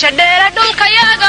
wacan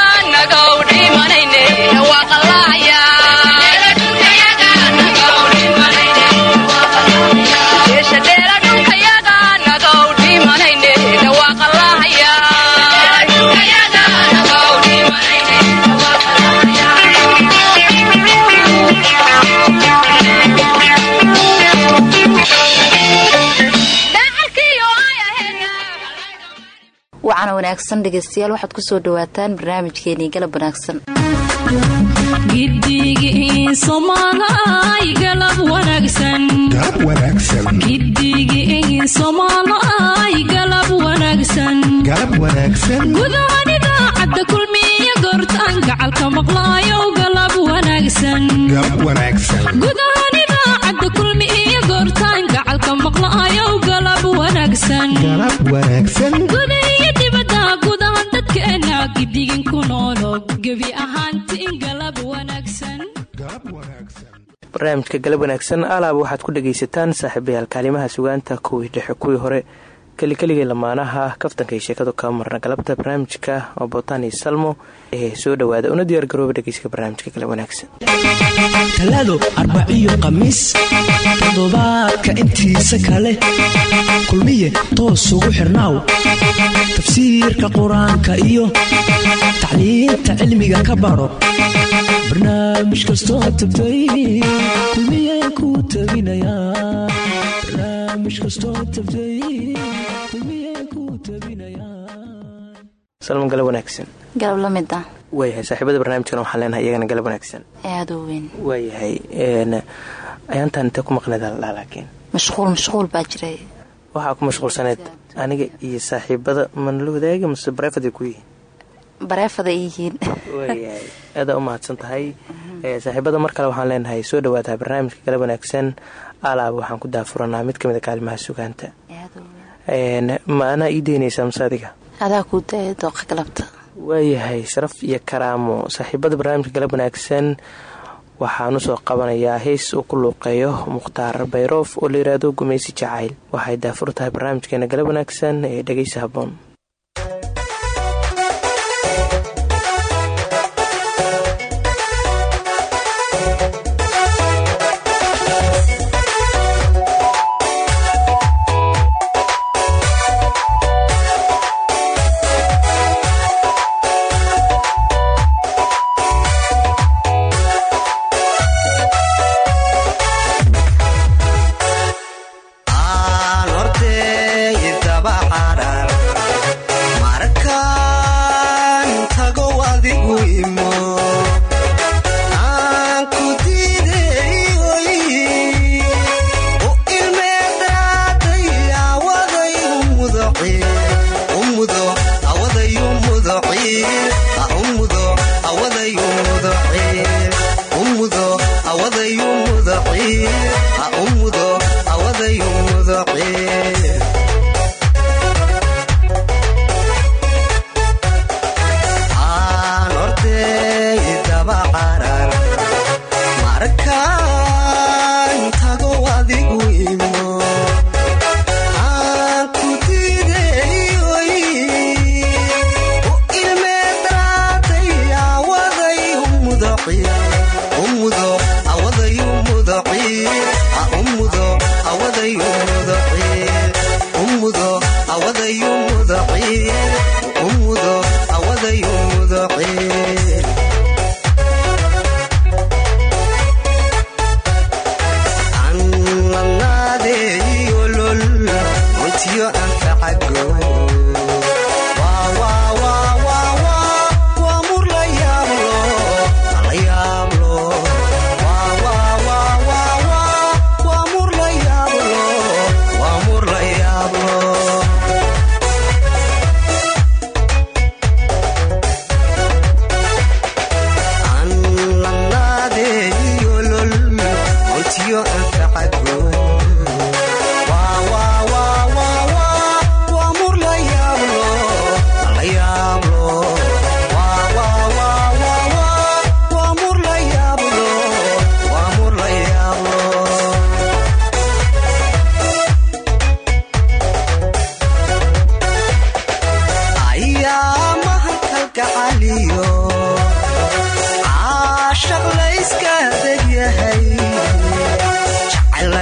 wanaagsan dhegeystayaal waxaad ku soo dhawaataan barnaamijkeenii galab wanaagsan. Gudahan idaacadda kulmiya goortaan gacalka maqlaayow galab wanaagsangudahan idaacadda kulmi iyo goortaan gacalka maqlaayow galab wanaagsan gidigin ku noolo gebi ahaantiin galab wanaagsan. Barnaamijka galab wanaagsan alaaba waxaad ku dhagaysataan saaxiibayaal kaalimaha sugaanta kuwii dhexe kuwii hore kelikeligii lamaanaha kaftanka iyo sheekadu kaba marna galabta barnaamijka oo bootaan iyo salmo ee soo dhawaada una diyaar garooba dhegeyska barnaamijka galab wanaagsan. Talaado arbaciyo khamiis toddobaadka intiisa kale. Kulmiye toos ugu xirnaaw. Tafsiirka qur'aanka iyo tacliinta cilmiga ka baro barnaamij kastoo tabtay kulmiye ku tabinaya salman galab wanaagsan galab la mid ah waayahay saaxiibada barnaamijkan waxaan leenahay iyagana galab wanaagsan aada u weyn waayahay ayaantaan intee ku maqneed aldhaa laakiin mashquul mashquul baa jiray waxaa ku mashquulsaneed aniga iyo saaxiibada manala wadaagi mase bareefaday ku yihiin bareefaday yihiin waayahay aadaa u mahadsan tahay saaxiibada mar kale waxaan leenahay soo dhawaataa barnaamijka galab wanaagsan alaaba waxaan ku daafuranaa mid ka mid a kaalimaha sugaanta. Ma anaa ii deynaysaa mase adiga? Waayahay sharaf iyo karaamo. Saaxiibada barnaamijka galab wanaagsan waxaan u soo qabanayaa heys uu ku luuqeeyo mukhtaar bayroof oo la yiraahdo gumaysi jacayl. Waxay daafur tahay barnaamijkeena galab wanaagsan ee dhegeysa haboon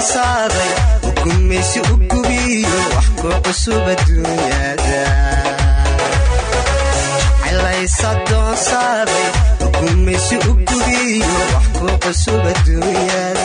jecelaysa doonsaaday ugumaysi u gubiyo wax ku cusub adduunyada. Jecelaysa doonsaaday ugumaysi u gubiyo wax ku cusub adduunyada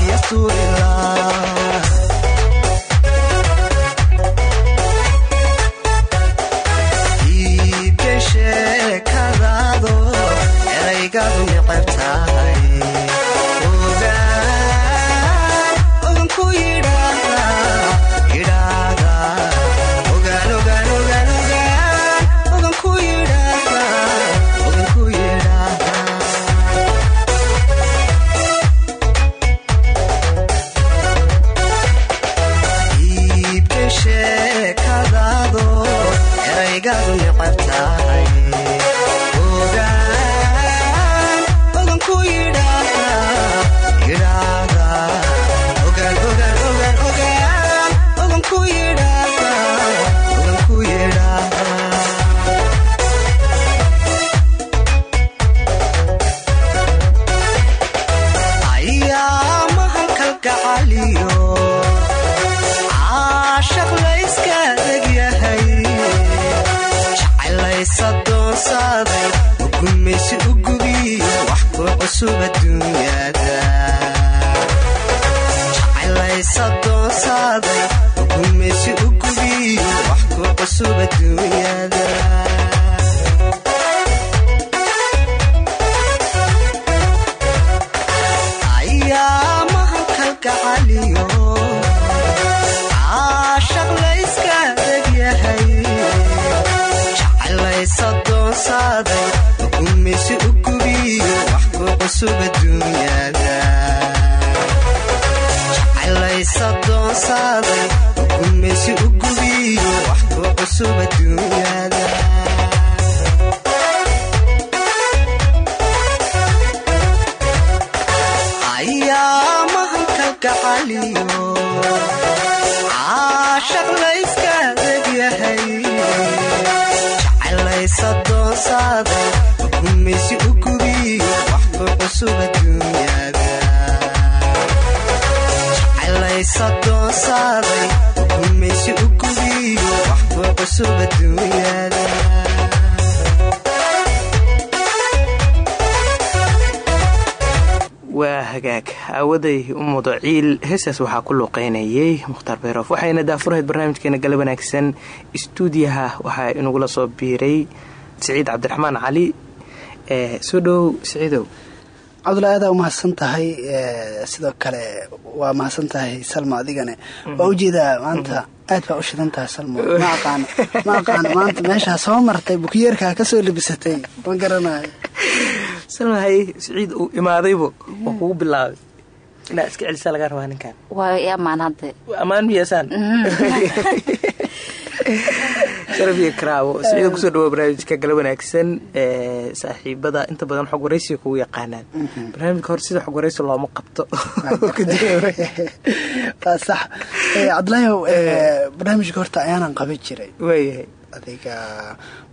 kiyasturila cusub adduunyada jecelaysa doonsaaday ugumaysi u gubiyo wax ku cusub adduunyada ayaa mahankal gacaliyo caashaq layska degyahay jecelaysa doonsaaday ugumaysi waa hagaag. Aawaday u mudo ciil heestaas waxaa ku luuqeynayay mukhtaar beyroof waxayna daafurahayd barnaamijkeena gala wanaagsan. Istuudiyaha waxaa inagula soo biiray siciid cabdiraxmaan cali. Soo dhowow siciidow cabdullahi aadaa umahadsan tahay sidoo kale waa mahadsan tahay salmo adigane. Waa u jeedaa maanta aad baa u shidan tahay salmo. Ma aqaano ma aqaano maanta meeshaa soo martay bukiyeerkaa ka soo labisatay ma garanayo. Salmahay siciid uu imaadaybo waa kugu bilaabay. Inaad iska celisaa lagaa rabaa ninkan waa i ammaan miyaasaan sharaf iyo karaabo siciida ku soo dhawaa barnaamijka gala wanaagsan ee saaxiibada inta badan xog waraysiga kugu yaqaanaan. Barnaamijka hore sida xog waraysi looma qabto. Waa sax. Cabdulaahiw barnaamijka horta ayaanan qaban jiray. Waayahay adiga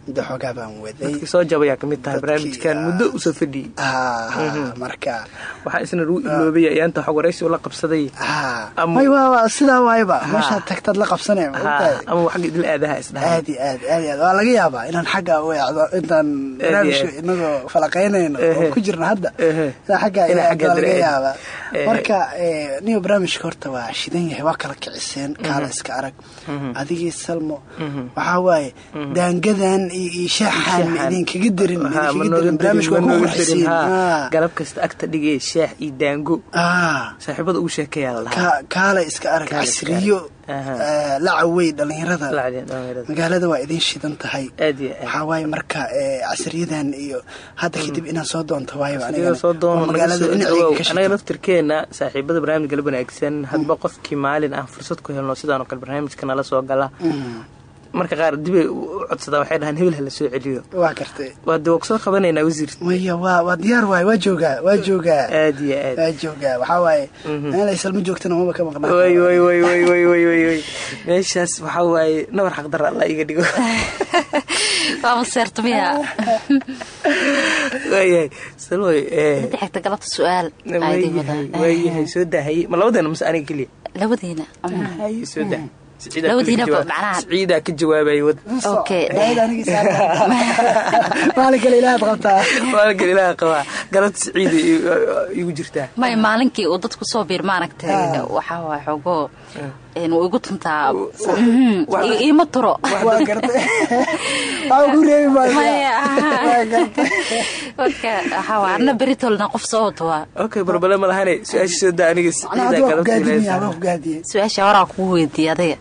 muddo xoogaa baan waday dadkii soo jabayaa ka mid tahay barnaamijkan ah. muddo u soo fadhiyey. Ha marka. Waxaa isna lagu iloobay ayaanta xog waraysi ula qabsaday. Sidaa waayba Ha. meeshaad tagtaad la? Ha, ama xagga idil aadaha isdhahay aad aad aad aad waa laga yaabaa inaan xagga u eecdo intaan barnaamijka aad. inagoo falaqaynayno oo ku jirna hadda. Inaan xagga waa laga yaabaa. Marka eh, niyo barnaamijka horta waa shidan yahay waa kala kiciseen kaala iska arag. Adigii salmo. Waxaa waaye daangadan galab kasta agta dhige shaax iyo daango saaxiibada ugu sheekeeyakaala iska arag casriyo eh, lacawey dhalinyarada magaalada waa idiin shidan tahay. Waxaa waaye marka eh, casriyadan iyo hadda hmm. kadib inaa soo doonto waayanaga naftirkeena saaxiibada barnaamij galab wanaagsan. Hadba hmm. qofkii maalin ah fursad ku helno sidaanoo kale barnaamijka nala soo gala. Hmm marka qaar dibay u codsadaa waxay dhahaan hebel hala soo celiyo. Waa gartay waa de waa ku soo qabanaynaa wasiir maya waa waa diyaar waaye waa joogaa waa joogaa. Aad iyo aad. Waa joogaa waxaa waaye. Meel ay salmo joogtana maba ka maqnaa way way way way way way way way. Meeshaas waxaa waaye nabar xaqdara alla iga dhigo. Waa maseerta miya. Waayahay salmoy ee. Inta xigta galabta su'aal waayahay soo daahayay ma labadeena mase aniga keliya labadiina haye soo dah ciidaa ka jawaabayqabaa galabta siciid igu jirtaa may maalinkii uu dadku soo biir maaragtay. Waxaa waay xogoo ah igu tuntaa mm-hmm. iima turo. arna beritoolna qof soo watuwa barbale malahane su'aasha horaa kugu weydiiya adiga.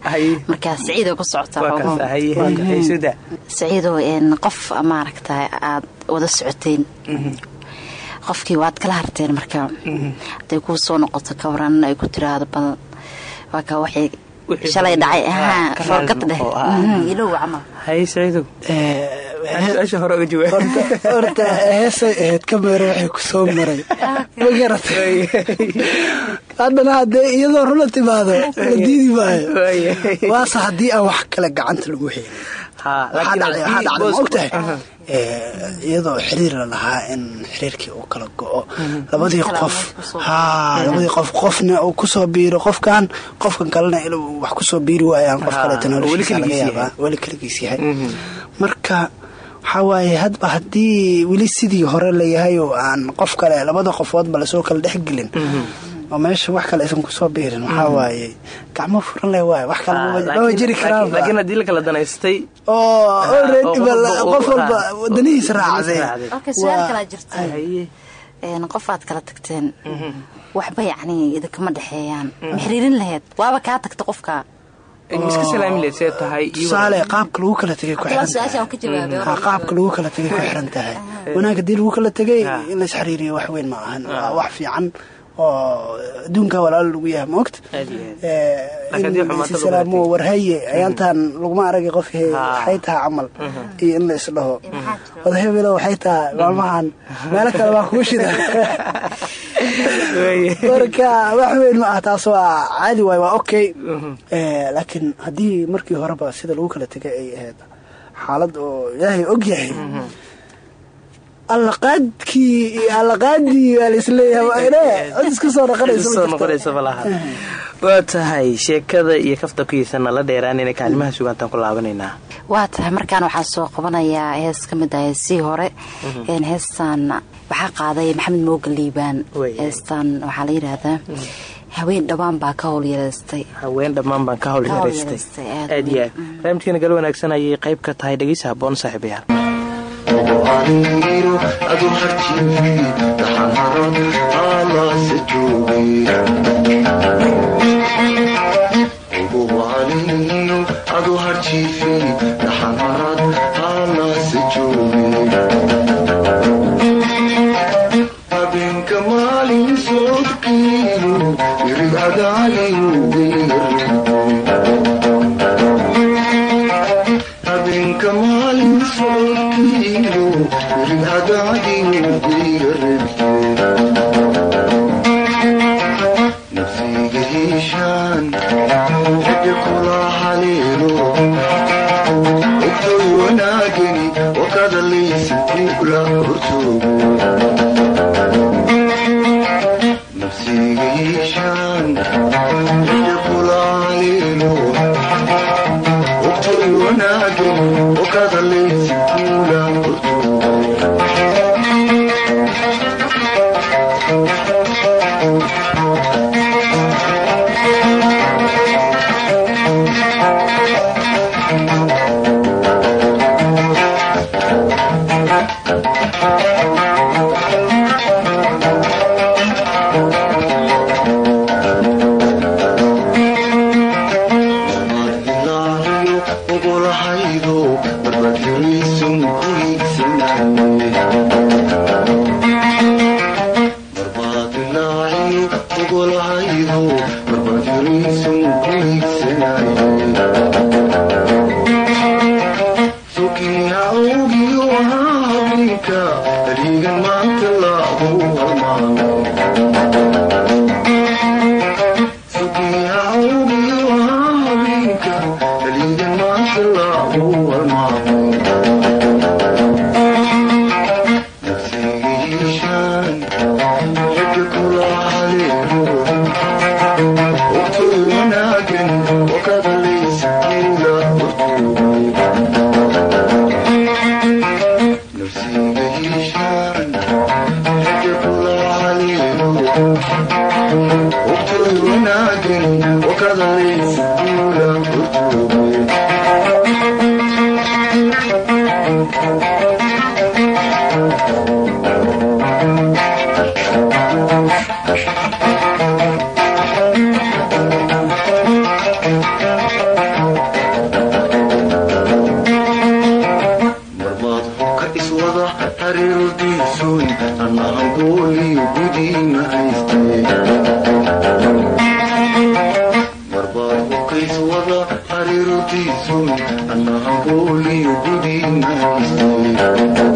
Markaa saciida ku socotasaciido mm-hmm. qof maaragta aad wada socoteen. Qofkii waad kala harteen markaa haday kuu soo noqoto ka waran ay ku tiraahdo badan horta horta heesay ahayd kameero waxay ku soo maray. Ma garatay? Haddana haddee iyadoo rula timaado la diidi maayo. Waase haddii aan wax kale gacanta lagu helin ha waxaa dhacday waxaa dhacday ma ogtahay Aha. Eh, iyadoo xiriir la lahaa in xiriirkii uu kala go-o. Labadii Kala qof. labadii qof. Qofna uu ku soo biiro qofkan qofkan kalena inuu wax ku soo biiri waayaan qof kaleetana weli keligiis yahay. yahay. Marka waxaa waaye hadba haddii weli sidii hore layahay oo aan qof kale labada qofoodba la soo kala dhexgelin oo meesha wax kale isan ku soo biirin. Waxaa waaye gacmo furan le waay wax kalema jiri karaalaakiin haddii la kala danaystay oo qof walba wadanihiisa raacday. qofaad kala tagteen. Waxba yacni idinkama dhexeeyaan. Maxriirin laheyd? Waaba kaa tagta qofka. Tusaale qaabka lagu kala tegay kuqaabka lagu kala tegay ku xiran tahay. Wanaag haddii lagu kala tegay in lays xiriiriyo wax weyn ma ahan. Wax fiican oo adduunka walaalo lagu yahay ma ogta Aad iyo aad. Laakiin haddii in xumaanta lagu salaamo kala warhaye ayaantaan laguma aragay qof he- Ha. waxay tahay camal iyo in la isdhaho. Maxaa jiro? wada hebelo waxay tahay maalmahan meelo kale baa kuu shida marka wax weyn ma ah taas waa caadi waay waa okay. Eh, laakiin haddii markii horeba sida lagu kala tegay ay ahayd xaalad oo ilaahay og yahay allaqaadkii allaqaadii waa laisleeyahay waa ine cod isku soo noqonaysa ma soo jirto. noqonaysa ma laha. Waa tahay sheekada iyo kaftabkiisana la dheeraanayna kaalimaha sugaantaan ku laabanaynaa. Waa tahay markaan waxaa soo qabanayaa hees ka mid ah heesihii hore. Heestaan waxaa qaaday maxamed mooga liibaan. Waxaa la yidhaahdaa haween dhawaan baa ka howlyareystay haween dhammaan baan ka yaraystay, aad iyo aad. Barnaamijkeena gal wanaagsan ayay qayb ka tahay dhegeysa haboon saaxiibayaal aniiro adu harjiifi dhaxanharad alaase joogay ugu aniiro adu harjiifi dhaxanharad alaase joogay habeenka maalin socodkiilu irig adaaliyu Thank you.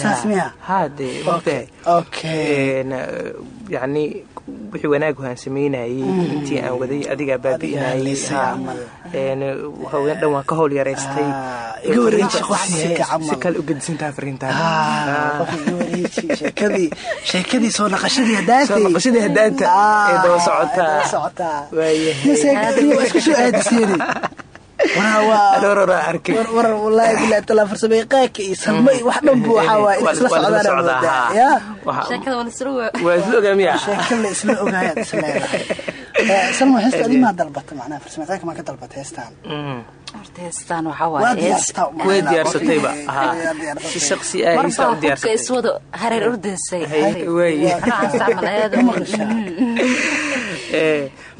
Saas miya? ha dee mogtahay okay Een, eh, yacni wixii wanaag aan samaynayay intii aan waday adigaa camal. Een, haween dhan waan ka howl yaraystay. Ah, iga gedisantaa fariintaan Ah, sheekadii soo naqashadii hadaanta Ah, ee daba socotaa. isku soo aadiseen qaaka iyo salma iyo wax dhan bu waxaa waa in isla socdaan socdaa, moodaa. Yaa. Sheekada la isla ogaayaad salma heesta adimaa dalbata macnaha farsamay qaaka maa ka dalbata heestaan horta heestaan waxaa waa waaye way diyaarsatayba si shaqsi ah baa u diyaarsatay iswada hareer ordaysay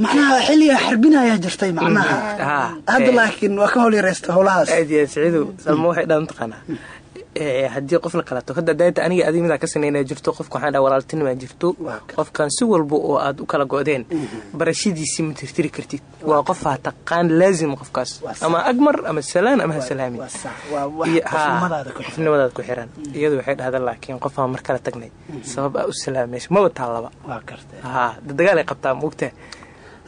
macnaha xilligaa xarbinayaa jirtay macnaha ha hadda laakiin waa ka holyaraysta howlahaas aad iyo aad siciidu salmo waxay dhan taqaanaa haddii qof la kalato hadda daanta aniga adiga midaa ka sinaynaa jirto qofka waxaan dhaha walaaltinimaa jirto. Qofkan si walba oo aad u kala go-deen barashadiisii ma tirtiri kartid. Waa qof ha taqaan laazim qofkaas. Ama agmar ama salaan ama ha salaamin waa sax waa wax Iyo- haa, qofnimadaada ku xiran. xiran. Iyadu waxay dhahdaa laakiin qofaa mar kala tagnay. Sabab aa u salaamaysa maba taallaba. Dagaal ay qabtaa maogtaa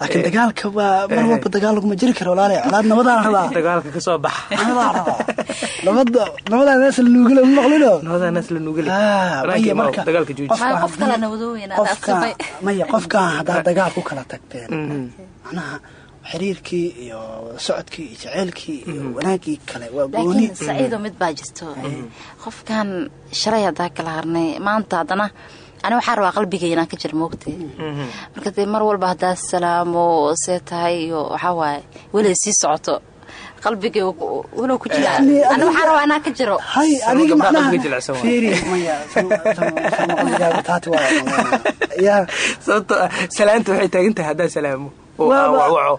laakiin dagaalka waa mar walba dagaal laguma jiri karo walaalahay colaad nabadaa la rabaa. dagaalka ka soo baxa. Nabadaa la rabaa. Nabada nabadaa mees la nuugila ma maqlino nabadaa naas la nugale Ah, maya marka dagaalka jooji. qofka qof kalena wadooyina qofka maya qofka haddaa dagaal ku kala tagteen. Macnaha xiriirkii iyo socodkii iyo jaceylkii iyo wanaagii kale waa gooni. Laakiin saciido mid baa jirto. Qofkan shalay haddaa kala harnay maanta haddana ani waxaa rabaa qalbigay inaan ka jir moogtay marka dee mar walba haddaa salaamo see tahay iyo waxaa waaye weli sii socoto. Qalbigay walow ku jira ani waxaa rabaa inaan ka jiro. hay adiga macnaha fiiri maya taati yaa sababtoo ah salaanta waxay taagan tahay haddaa salaamo. Ah. oo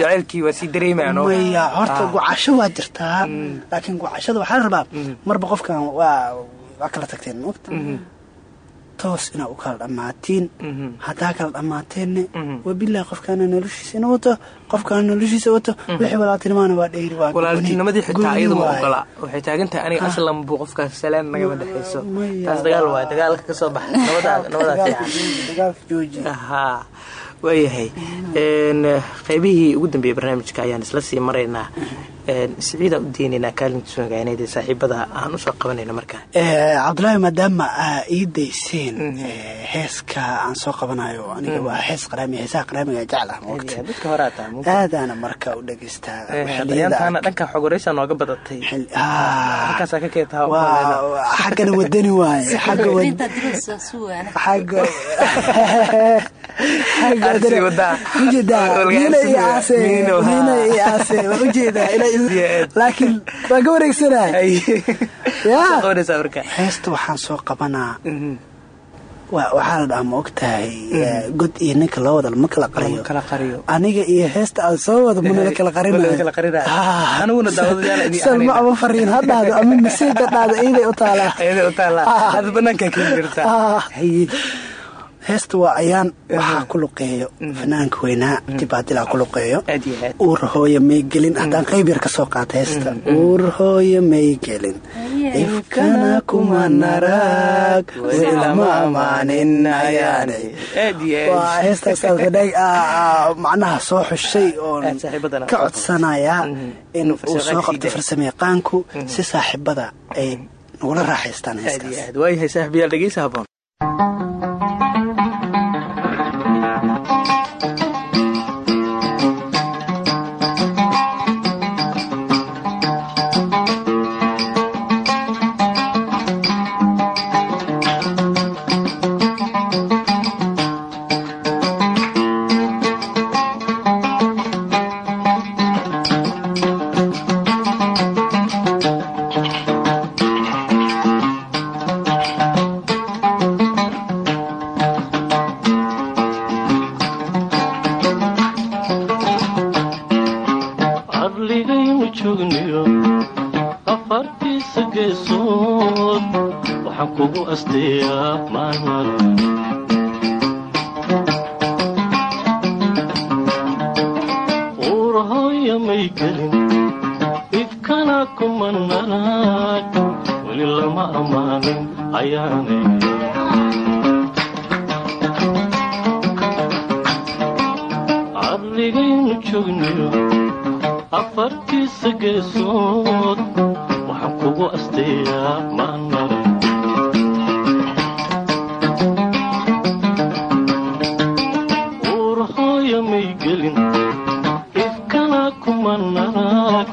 jacaylkii waa sii dareemaan oo maya horta Ah. gocasho waa jirtaa. Laakiin gocashada waxaa la rabaa marba qofkan waa waa kala tagteen moogta toos inaa u kala dhammaatiin haddaa kala dhammaateenna wabilahi qofkaana noloshiisa ina wato qofkaana noloshiisa wato. Wixii walaaltinimaana waa dheyri waa walaaltinimadii xitaa gooni iyadu ma ogola waxay taagan tahay aniga aslan buu qofkaas salaan nagama dhexayso. Taas dagaal waay dagaalka ka soo baxa. Nabadaa nabadaa Dagaalka fiican jooji, dagaalka jooji haa waayahay Een, qaybihii ugu dambeeyey barnaamijka ayaan isla sii maraynaa Een, siciidaan u deynaynaa kaalinkiisu hogaaneed saaxiibada aan u soo qabanayno markaa Eh, cabdulaahi maadaama aa ii dayseen eh, heeska aan soo qabanayo aniga waa hees qaraami heesaha qaraamiga jecel ah moogta dadka horaa taa aadaana marka u dhegeystaa xilliyada ayaantaana dhanka xog waraysa nooga badatay. Xil- ah, halkaasaa ka waa- xaggana wadani waaye laakiin waa ka wareegsanaa yaa qabanaysaa marka heesta waxaan soo qabanaa. Wa- waxaa la dhahaa ma ogtahay eh, god iyo ninka loo wada lama kala qariyo. Aniga iyo heesta aan soo wada mana kala Mana kala qarinayo. qarinayo Aniguna daawadayaal idin salma ahayn. ama fariin ha dhahdo ama masiid ha dhahdo iiday u taalaa heesta waa ayaan waxaa ku luqeeyo fanaanka weynaa dibaadilaa ku luqeeyo uur hooyo may gelin haddaan qayb yar ka soo qaata heesta. Uur hooyo may gelin. Ifkana kuma narag wilama amaanin ayaane aad iyo aad. Waa heestaas alkadhag macnaha soo xushay oon ka codsanayaa in uu soo qabto farsamayaqaanku si saaxiibada ay nagula raaxaystaan heestaas kuma naag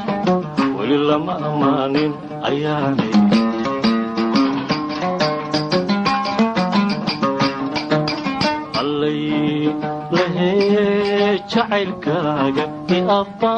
weli lama ammaanin ayaanay allay lahe jacaylkaaga i abba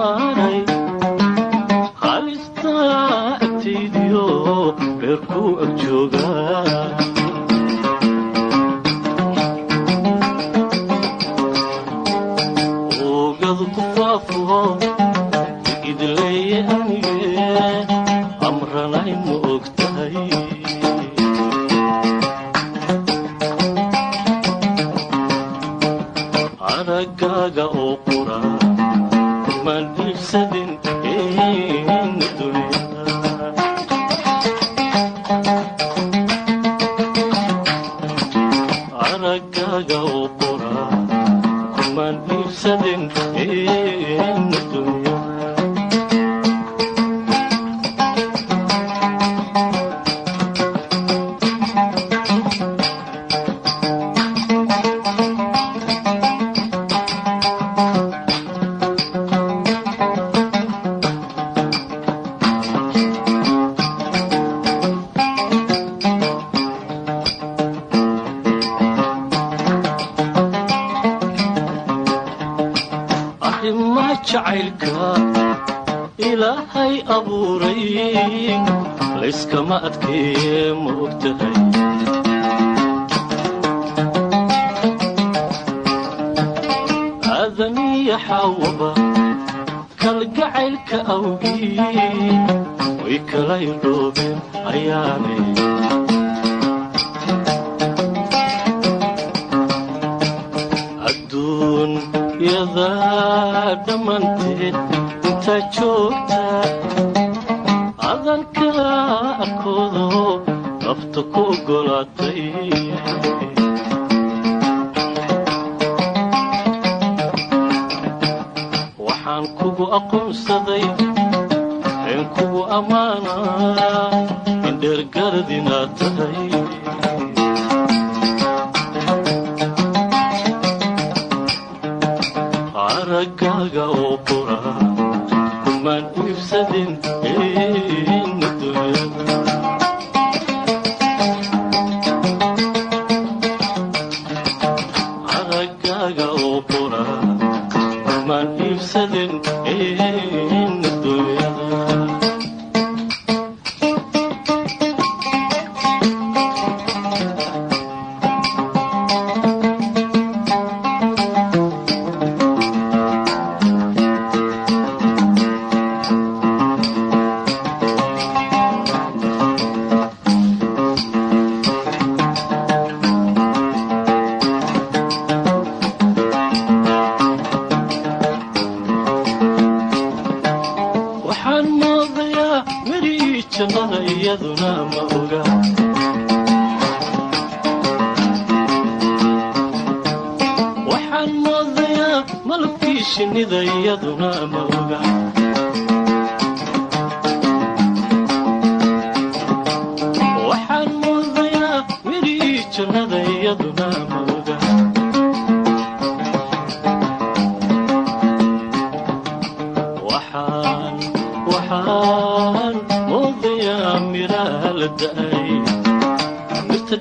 jacaylka ilaahay abuuray layskama adkee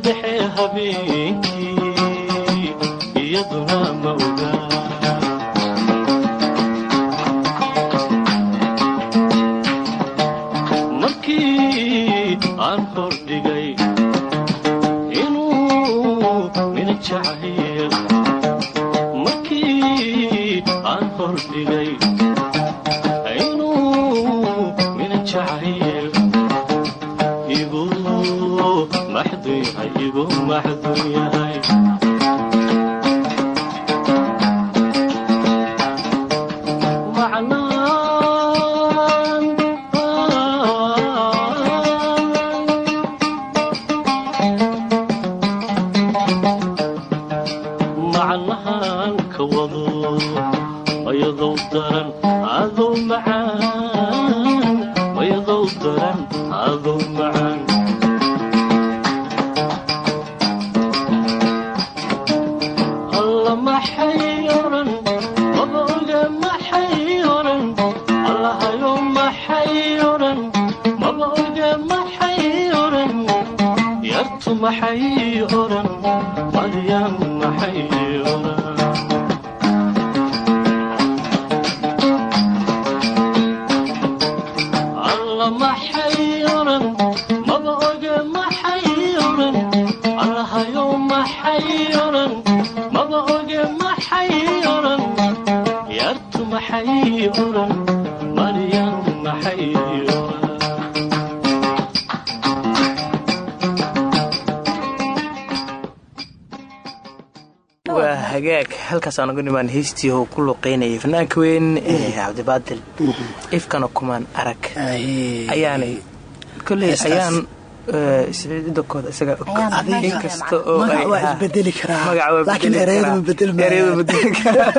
dhexee habeenkii iyaduna ma ogaa واحد دنيا yaan maxay iyo halkaasaan uga dhimaan heystii oo ku luqeynayay fanaanka weyn ee cabdibaadil ifkana kumaan arag. Ayaanay koley ayaan siciidadakooda isaga og Ayaan in magaca kasta oo isbedeli karaa. magac waa laakiin bedeli ereyada karaa.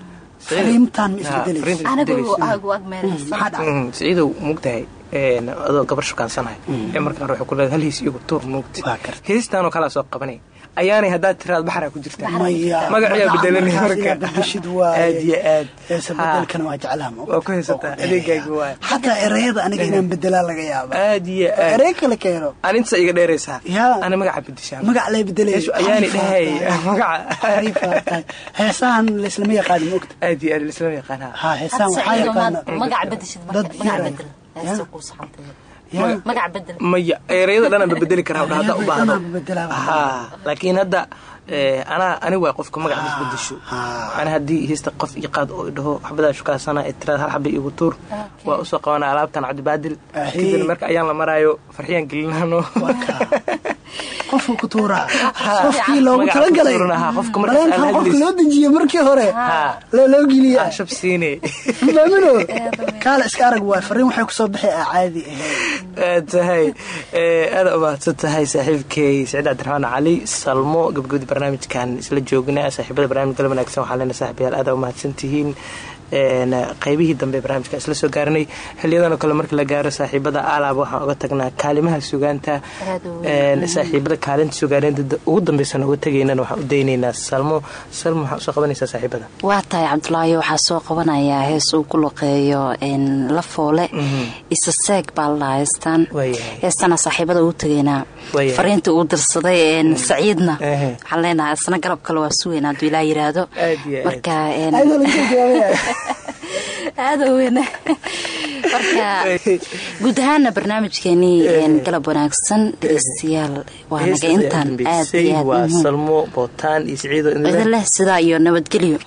dhacay Mm, mugtahay een, adoo gabar shukaansanay ee markaan waxay ku leedahay hal hees iyagu tuur karti. heestaanoo kalaa soo qabanay ayaanay haddaad tiraad baxraa ku jirtaa. Maya magaciyaa bedelanay markaas marka. Inaad bedeshid waaye. aad iyo aad. heesa Ha, bedelkana waa jeclaha ma waa ku haysataa. adeegaaga waay xataa ereyada aniga inaan bedelaa laga yaaba aad iyo aad. Erey kale keeno. Aninta iga dheeraysaa. Ana magaca bedeshaa magac lay bedelay ayaani dhahay. magaca heesahan laislama yaqaan moogta aad iyo aad islama yaqaanaa. Ha heesahan waxaa yaqaana magac bedeshid marka. Dad magac yar. Maya ereyada dhanaan ba bedeli karaa hadda haddaa u baahdo laakiin hadda eh, anaa ani waa qofka magaca isbedesho Ah. ani haddii heesta qof ii qaad oo idhaho xabadaa shukaasana ee tiraad hal xaba iigu tuur waa u soo qabanaa alaabtan cabdibaadil Ahi. kadibna marka ayaan la maraayo farxiyaan gelinaano qofka ku tuuraa qofkii loogu tuuran, ha, qofka loo dejiyey markii hore loo loo geliya shab siine maamino kaala iska arag waay fariin waxay ku soo baxay aa caadi ahayd tahay. Aada umaadsan tahay saaxiibkay saciid cabdiraxmaan cali salmo gabagabada barnaamijkan isla joogna saaxiibada barnaamij gal wanaagsan waxaa leena saaxiibayaal aada umahadsan tihiin qaybihii dambe ee barnaamijka isla soo gaaranay xiliyadan oo kale markii la gaaro saaxiibada alaab waxaan uga tagnaa kaalimaha sugaanta saaxiibada kaalinta sugaaneenta ugu dambeysana uga tegaynana waxaan u daynaynaa salmo. Salmo waxaa u soo qabanaysaa saaxiibada? Waa tahay cabdulaahi waxaa soo qabanayaa hees uu ku luqeeyo een, la foole. Isa seeg baa la dhahaa heestan. Waayahay. heestana saaxiibada ugu tegaynaa. Fariinta uu dirsaday een, saciidna. Waxaan leenahay isna galab kale waa sugaynaa hadduu ilaa yiraahdo. Marka een, ayadoo laga jawaabaya aada u weyne marka guud ahaana barnaamijkeenii een, galab wanaagsan dhegeystayaal waa naga intaan. Aad salmo bootaan iyo siciido idin idin leh. sidaa iyo nabadgelyo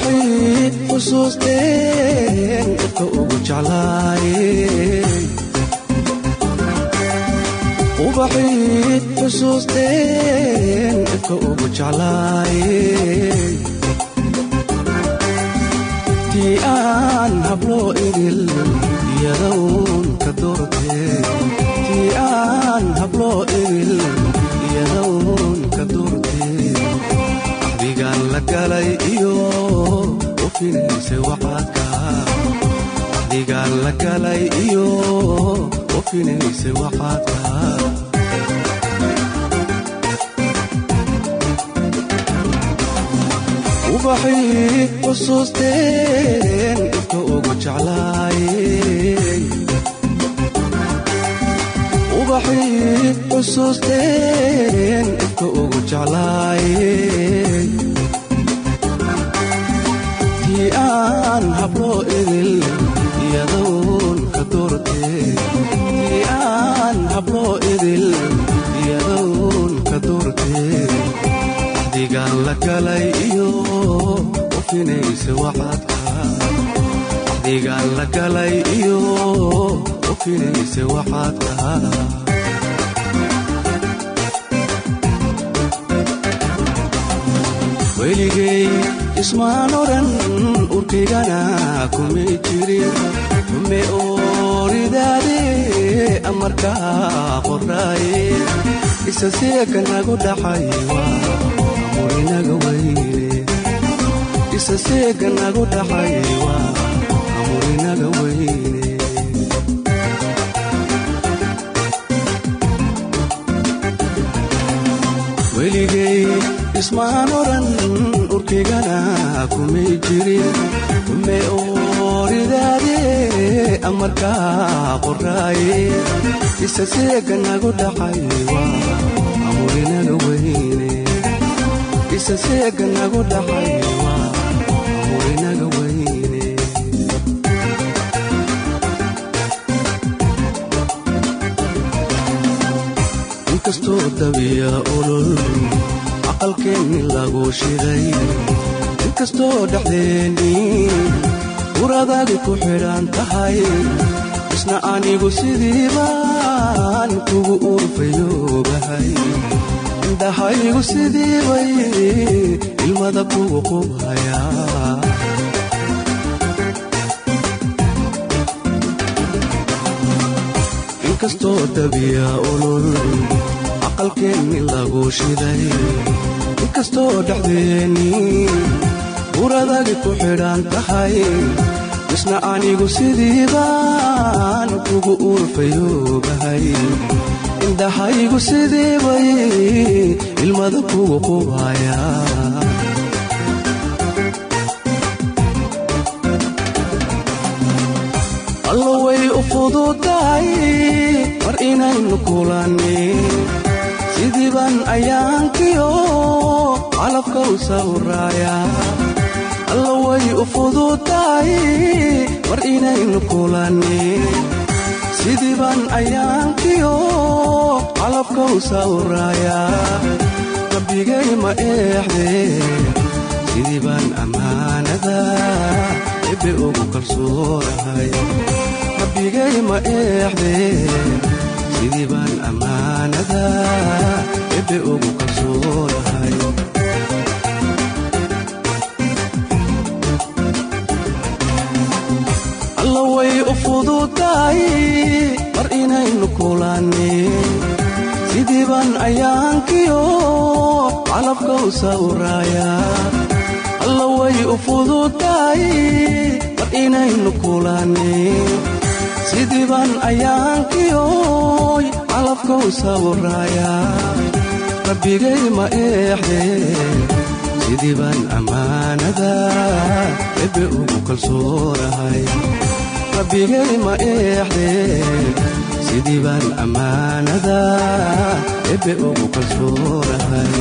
ubaxii xusuusteen dadka ugu jeclaayeen ubaxii xusuusteen dadka ugu jeclaayeen tii aan habloo idil iyadown ka doorteen tii aan habloo idil iyadown ka doorteen axdigaan la galay iyo filaysay waxaadka tahaa ubaxii xusuusteen inta ugu tii aan habloo idil iyadoon ka doortee axdigaan la galay iyo qofinaysa waxaad kaa weligay ismaan odhan urkaygana kumay jirin xume ooridaade amarkaa qoraaye isa seeka nagu dhaxay waa amurinaga weyne. Isa seeka nagu dhaxay waa amurinaga weyne. Weligay ismaan odhan urkaygana kumay jirin xume ooridaade amarkaa qoraaye isa seeka nagu dhaxay waa amurinaga weyne. Isa seeka nagu dhaxay waa amurinaga weyne. Inkastoo dabiya olol aqalkeenni lagu shiday. Inkastoo dhexdeenni uradaadi ku xidhan tahay. Isna anigu sidii baan kugu urfayoogahay indhahaygu sidii bay ilmada kugu qubhayaa inkastoo dabiya olol aqalkeenni lagu shiday. Inkastoo dhexdeenni uradagi ku xidhan tahay. Isna anigu sidii baan kugu urfayoogahay indhahaygu sidii bay ilmada kugu qubhayaa allo way u fududahay mar inaynu kulannin sidiiban ayaankiyo calabka u sawraaya allo way u fududahay mar inaynu kulannin sidiiban ayaankiyo calabka u sawraaya rabbigay ma eexdee sidiibaan ammaanada ebe ugu kalsoonahay rabbigay ma eexdee sidii baan ammaanada ebe ugu kalsoonahay alla way u fududahay mar inaynu kulannin sidii baan ayaankiyo calabka u sawraaya alla way u fududahay mar inaynu kulannin sidii baan ayaankiyoy calabka u sawraaya rabbigay ma eexdee sidii baan ammaanada ebe ugu kalsoonahay rabbigay ma eexdee sidii baan ammaanada ebe ugu kalsoonahay